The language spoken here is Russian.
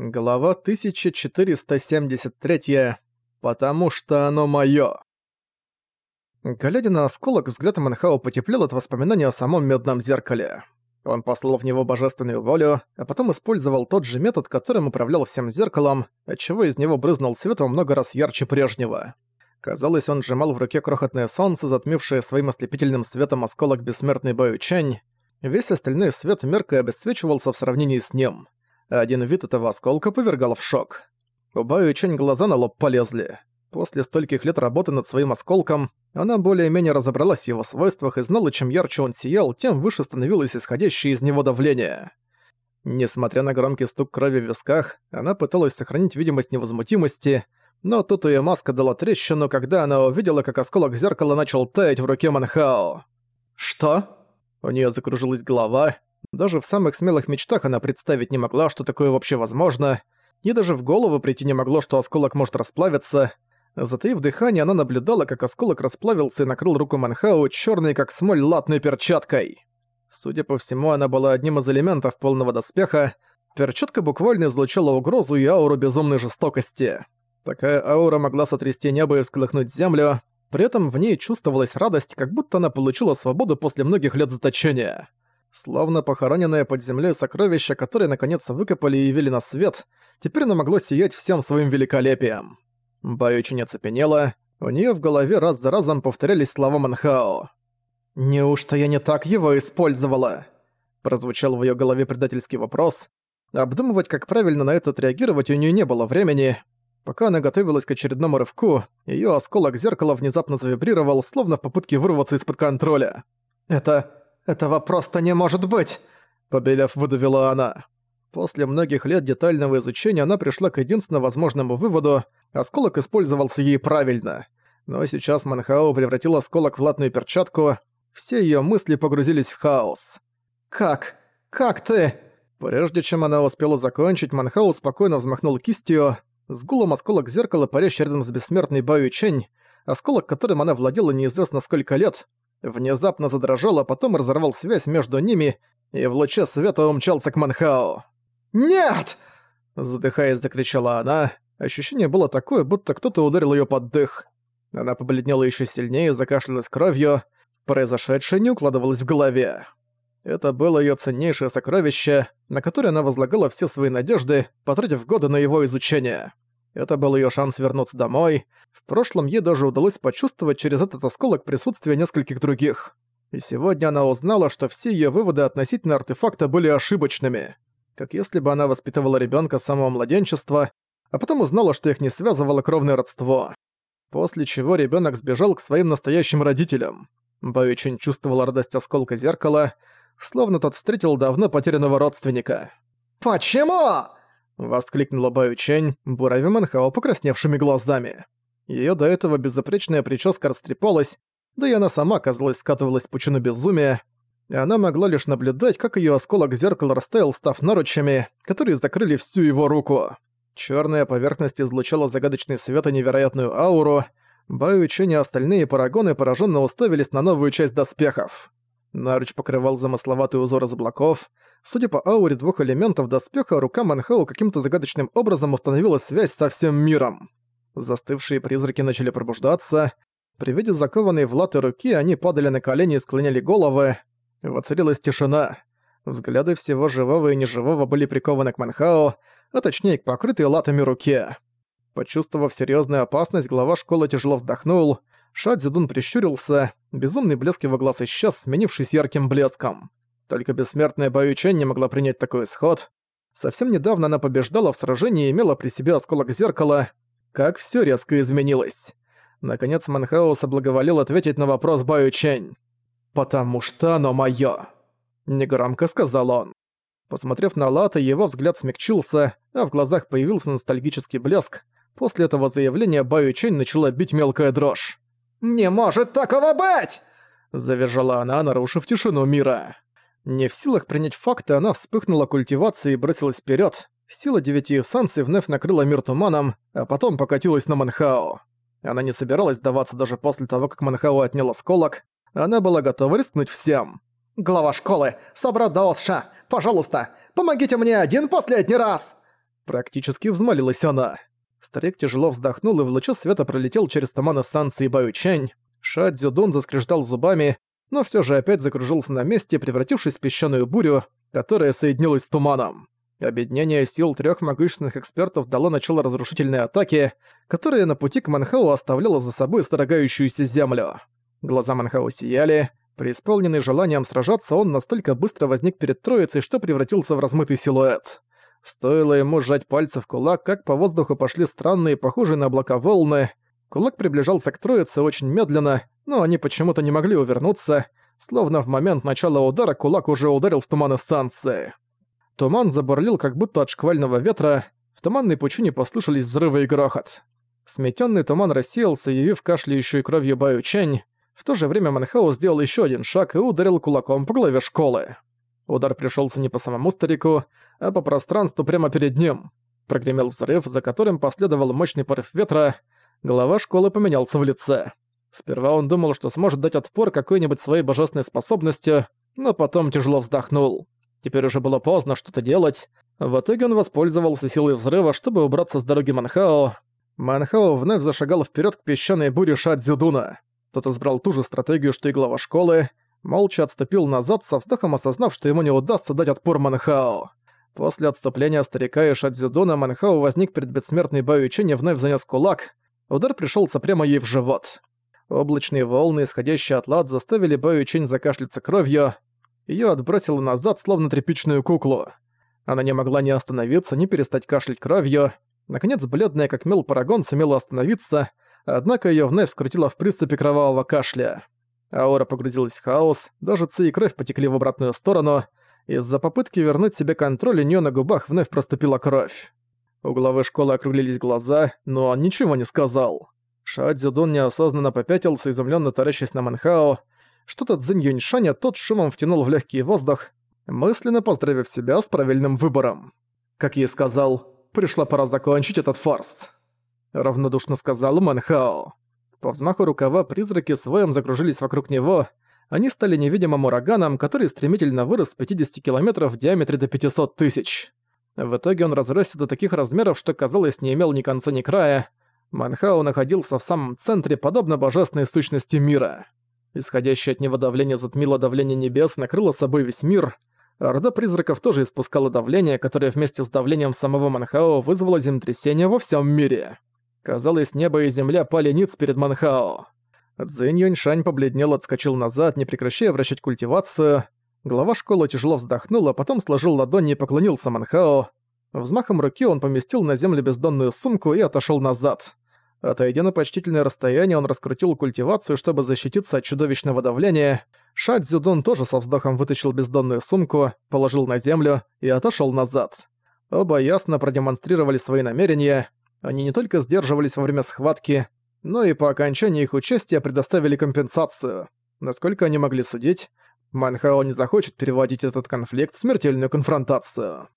Глава 1473. Потому что оно моё. Глядя на осколок, взгляд Манхао потеплел от воспоминания о самом медном зеркале. Он послал в него божественную волю, а потом использовал тот же метод, которым управлял всем зеркалом, отчего из него брызнул свет во много раз ярче прежнего. Казалось, он сжимал в руке крохотное солнце, затмившее своим ослепительным светом осколок бессмертной Баю Чэнь. Весь остальной свет мерко обесцвечивался в сравнении с ним — один вид этого осколка повергал в шок. У Баю Чэнь глаза на лоб полезли. После стольких лет работы над своим осколком, она более-менее разобралась в его свойствах и знала, чем ярче он сиял, тем выше становилось исходящее из него давление. Несмотря на громкий стук крови в висках, она пыталась сохранить видимость невозмутимости, но тут её маска дала трещину, когда она увидела, как осколок зеркала начал таять в руке Манхао. «Что?» У неё закружилась голова, даже в самых смелых мечтах она представить не могла, что такое вообще возможно, и даже в голову прийти не могло, что осколок может расплавиться. Затаив дыхание, она наблюдала, как осколок расплавился и накрыл руку Манхау черной, как смоль, латной перчаткой. Судя по всему, она была одним из элементов полного доспеха. Перчатка буквально излучала угрозу и ауру безумной жестокости. Такая аура могла сотрясти небо и всколыхнуть землю, при этом в ней чувствовалась радость, как будто она получила свободу после многих лет заточения. Словно похороненное под землей сокровище, которое наконец выкопали и явили на свет, теперь оно могло сиять всем своим великолепием. Бай очень оцепенела, у нее в голове раз за разом повторялись слова Манхао. «Неужто я не так его использовала?» Прозвучал в ее голове предательский вопрос. Обдумывать, как правильно на это отреагировать, у нее не было времени. Пока она готовилась к очередному рывку, ее осколок зеркала внезапно завибрировал, словно в попытке вырваться из-под контроля. «Это... «Этого просто не может быть!» Побелев выдавила она. После многих лет детального изучения она пришла к единственно возможному выводу – осколок использовался ей правильно. Но сейчас Манхао превратил осколок в латную перчатку, все её мысли погрузились в хаос. «Как? Как ты?» Прежде чем она успела закончить, Манхао спокойно взмахнул кистью. С гулом осколок зеркала, парящий рядом с бессмертной Баю Чэнь, осколок, которым она владела неизвестно сколько лет, внезапно задрожал, а потом разорвал связь между ними и в луче света умчался к Манхао. «Нет!» Задыхаясь, закричала она. Ощущение было такое, будто кто-то ударил её под дых. Она побледнела ещё сильнее, закашлялась кровью. Произошедшее не укладывалось в голове. Это было её ценнейшее сокровище, на которое она возлагала все свои надежды, потратив годы на его изучение. Это был её шанс вернуться домой. В прошлом ей даже удалось почувствовать через этот осколок присутствие нескольких других. И сегодня она узнала, что все её выводы относительно артефакта были ошибочными. Как если бы она воспитывала ребёнка с самого младенчества, а потом узнала, что их не связывало кровное родство. После чего ребёнок сбежал к своим настоящим родителям. Баючень чувствовала радость осколка зеркала, словно тот встретил давно потерянного родственника. «Почему?» Воскликнула Баю Чэнь, буравя Манхао покрасневшими глазами. Её до этого безупречная прическа растрепалась, да и она сама, казалось, скатывалась в пучину безумия, и она могла лишь наблюдать, как её осколок зеркала растаял, став наручами, которые закрыли всю его руку. Чёрная поверхность излучала загадочный свет и невероятную ауру. Баю Чэнь и остальные парагоны поражённо уставились на новую часть доспехов. Наруч покрывал замысловатый узор из облаков, Судя по ауре двух элементов доспеха, рука Манхау каким-то загадочным образом установила связь со всем миром. Застывшие призраки начали пробуждаться. При виде закованной в латы руки они падали на колени и склоняли головы. Воцарилась тишина. Взгляды всего живого и неживого были прикованы к Манхао, а точнее к покрытой латами руке. Почувствовав серьезную опасность, глава школы тяжело вздохнул. Ша Цзюдун прищурился, безумный блеск его глаз исчез, сменившись ярким блеском. Только бессмертная Баю Чэнь не могла принять такой исход. Совсем недавно она побеждала в сражении и имела при себе осколок зеркала. Как всё резко изменилось. Наконец Манхаус соблаговолил ответить на вопрос Баю Чэнь. «Потому что оно моё», — негромко сказал он. Посмотрев на Лата, его взгляд смягчился, а в глазах появился ностальгический блеск. После этого заявления Баю Чэнь начала бить мелкая дрожь. «Не может такого быть!» — завизжала она, нарушив тишину мира. Не в силах принять факты, она вспыхнула культивацией и бросилась вперед. Сила девяти эссенций вновь накрыла мир туманом, а потом покатилась на Манхао. Она не собиралась сдаваться даже после того, как Манхао отнял осколок. Она была готова рискнуть всем. «Глава школы! Собрат Даосша! Пожалуйста, помогите мне один последний раз!» Практически взмолилась она. Старик тяжело вздохнул и в луче света пролетел через туманы станции Баючань. Ша Цзюдун заскрежетал зубами, но все же опять закружился на месте, превратившись в песчаную бурю, которая соединилась с туманом. Объединение сил трех могущественных экспертов дало начало разрушительной атаке, которая на пути к Манхау оставляла за собой сторогающуюся землю. Глаза Манхау сияли. Преисполненный желанием сражаться, он настолько быстро возник перед троицей, что превратился в размытый силуэт. Стоило ему сжать пальцы в кулак, как по воздуху пошли странные, похожие на облака волны. Кулак приближался к троице очень медленно, но они почему-то не могли увернуться, словно в момент начала удара кулак уже ударил в туман станции. Туман забурлил как будто от шквального ветра, в туманной пучине послышались взрывы и грохот. Сметенный туман рассеялся, явив кашляющую кровью Баю Чэнь. В то же время Манхау сделал еще один шаг и ударил кулаком по голове школы. Удар пришелся не по самому старику, а по пространству прямо перед ним. Прогремел взрыв, за которым последовал мощный порыв ветра. Глава школы поменялся в лице. Сперва он думал, что сможет дать отпор какой-нибудь своей божественной способностью, но потом тяжело вздохнул. Теперь уже было поздно что-то делать. В итоге он воспользовался силой взрыва, чтобы убраться с дороги Манхао. Манхао вновь зашагал вперед к песчаной буре Шадзюдуна. Тот избрал ту же стратегию, что и глава школы, молча отступил назад, со вздохом осознав, что ему не удастся дать отпор Манхао. После отступления старика и Шадзюдуна Манхао возник перед бессмертной Бао Чэнь и вновь занес кулак. Удар пришелся прямо ей в живот. Облачные волны, исходящие от лад, заставили Баю Чинь закашляться кровью. Её отбросило назад, словно тряпичную куклу. Она не могла ни остановиться, ни перестать кашлять кровью. Наконец, бледная как мел Парагон сумела остановиться, однако её вновь скрутило в приступе кровавого кашля. Аура погрузилась в хаос, даже ци и кровь потекли в обратную сторону. Из-за попытки вернуть себе контроль у неё на губах вновь проступила кровь. У главы школы округлились глаза, но он ничего не сказал. Ша Цзюдун неосознанно попятился, изумленно таращась на Манхао. Что-то Цзинь Юньшаня тот шумом втянул в легкий воздух, мысленно поздравив себя с правильным выбором. Как я сказал, пришла пора закончить этот фарс. Равнодушно сказал Манхао. По взмаху рукава призраки своем закружились вокруг него. Они стали невидимым ураганом, который стремительно вырос с 50 километров в диаметре до 500 тысяч. В итоге он разросся до таких размеров, что, казалось, не имел ни конца, ни края. Манхао находился в самом центре, подобно божественной сущности мира. Исходящее от него давление затмило давление небес, накрыло собой весь мир. Орда призраков тоже испускала давление, которое вместе с давлением самого Манхао вызвало землетрясение во всем мире. Казалось, небо и земля пали ниц перед Манхао. Цзинь Юньшань побледнел, отскочил назад, не прекращая вращать культивацию. Глава школы тяжело вздохнул, а потом сложил ладони и поклонился Манхао. Взмахом руки он поместил на землю бездонную сумку и отошел назад. Отойдя на почтительное расстояние, он раскрутил культивацию, чтобы защититься от чудовищного давления. Ша Цзюдун тоже со вздохом вытащил бездонную сумку, положил на землю и отошел назад. Оба ясно продемонстрировали свои намерения. Они не только сдерживались во время схватки, но и по окончании их участия предоставили компенсацию. Насколько они могли судить, Манхао не захочет переводить этот конфликт в смертельную конфронтацию.